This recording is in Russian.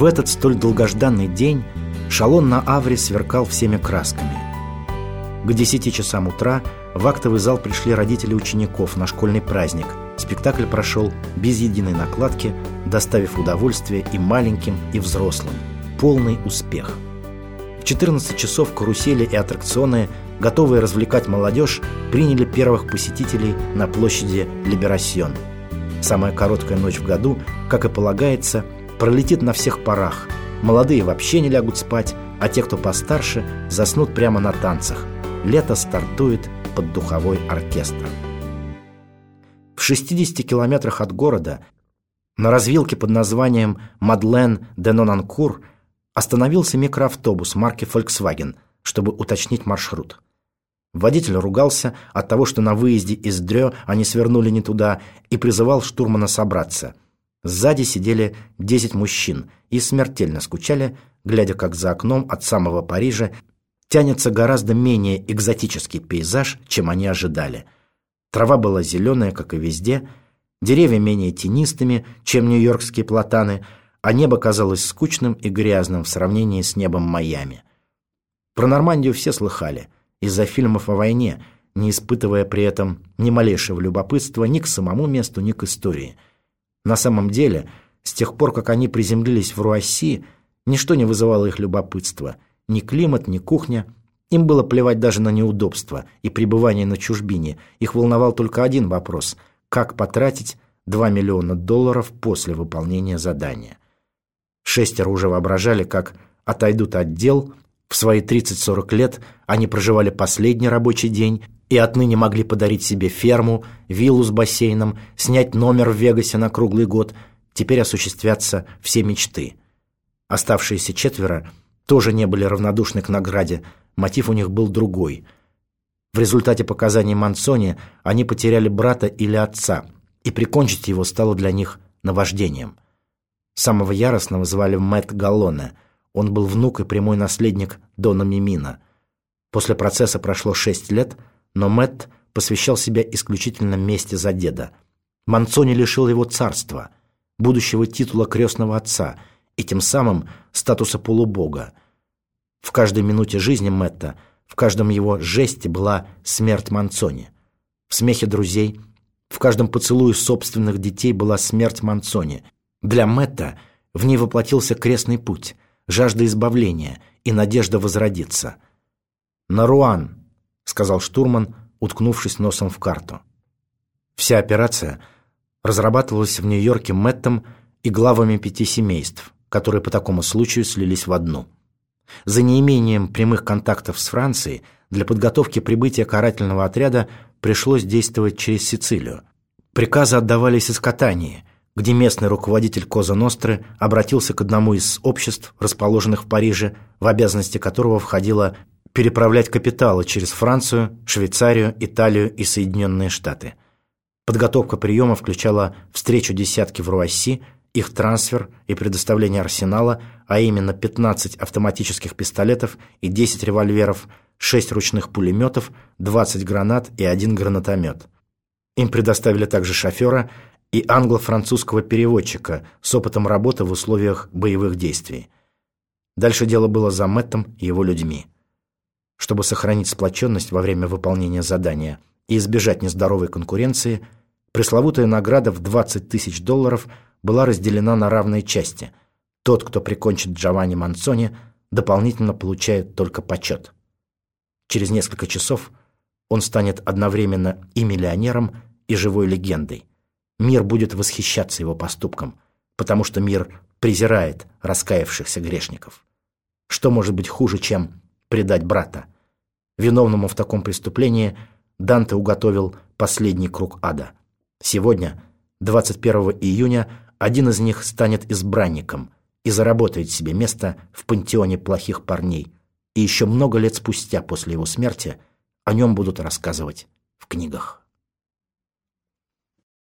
В этот столь долгожданный день шалон на Авре сверкал всеми красками. К 10 часам утра в актовый зал пришли родители учеников на школьный праздник. Спектакль прошел без единой накладки, доставив удовольствие и маленьким, и взрослым. Полный успех. В 14 часов карусели и аттракционы, готовые развлекать молодежь, приняли первых посетителей на площади Либерасьон. Самая короткая ночь в году, как и полагается, пролетит на всех парах. Молодые вообще не лягут спать, а те, кто постарше, заснут прямо на танцах. Лето стартует под духовой оркестр. В 60 километрах от города, на развилке под названием Мадлен де Нонанкур, остановился микроавтобус марки Volkswagen, чтобы уточнить маршрут. Водитель ругался от того, что на выезде из Дрё они свернули не туда, и призывал штурмана собраться. Сзади сидели 10 мужчин и смертельно скучали, глядя, как за окном от самого Парижа тянется гораздо менее экзотический пейзаж, чем они ожидали. Трава была зеленая, как и везде, деревья менее тенистыми, чем нью-йоркские платаны, а небо казалось скучным и грязным в сравнении с небом Майами. Про Нормандию все слыхали – из-за фильмов о войне, не испытывая при этом ни малейшего любопытства ни к самому месту, ни к истории. На самом деле, с тех пор, как они приземлились в Руасси, ничто не вызывало их любопытства. Ни климат, ни кухня. Им было плевать даже на неудобства и пребывание на чужбине. Их волновал только один вопрос – как потратить 2 миллиона долларов после выполнения задания. Шестеро уже воображали, как отойдут от дел – в свои 30-40 лет они проживали последний рабочий день и отныне могли подарить себе ферму, виллу с бассейном, снять номер в Вегасе на круглый год. Теперь осуществятся все мечты. Оставшиеся четверо тоже не были равнодушны к награде, мотив у них был другой. В результате показаний Мансони они потеряли брата или отца, и прикончить его стало для них наваждением. Самого яростного звали Мэтт Галлоне – он был внук и прямой наследник Дона Мимина. После процесса прошло шесть лет, но Мэтт посвящал себя исключительно мести за деда. Манцони лишил его царства, будущего титула крестного отца и тем самым статуса полубога. В каждой минуте жизни Мэтта, в каждом его жесте была смерть Манцони. В смехе друзей, в каждом поцелуе собственных детей была смерть Манцони. Для Мэтта в ней воплотился крестный путь – жажда избавления и надежда возродиться. «На Руан», — сказал штурман, уткнувшись носом в карту. Вся операция разрабатывалась в Нью-Йорке Мэттом и главами пяти семейств, которые по такому случаю слились в одну. За неимением прямых контактов с Францией для подготовки прибытия карательного отряда пришлось действовать через Сицилию. Приказы отдавались из Катании, где местный руководитель Коза Ностры обратился к одному из обществ, расположенных в Париже, в обязанности которого входило переправлять капиталы через Францию, Швейцарию, Италию и Соединенные Штаты. Подготовка приема включала встречу десятки в Руасси, их трансфер и предоставление арсенала, а именно 15 автоматических пистолетов и 10 револьверов, 6 ручных пулеметов, 20 гранат и один гранатомет. Им предоставили также шофера – и англо-французского переводчика с опытом работы в условиях боевых действий. Дальше дело было за Мэттом и его людьми. Чтобы сохранить сплоченность во время выполнения задания и избежать нездоровой конкуренции, пресловутая награда в 20 тысяч долларов была разделена на равные части. Тот, кто прикончит Джованни Манцони, дополнительно получает только почет. Через несколько часов он станет одновременно и миллионером, и живой легендой. Мир будет восхищаться его поступком, потому что мир презирает раскаявшихся грешников. Что может быть хуже, чем предать брата? Виновному в таком преступлении Данте уготовил последний круг ада. Сегодня, 21 июня, один из них станет избранником и заработает себе место в пантеоне плохих парней. И еще много лет спустя после его смерти о нем будут рассказывать в книгах.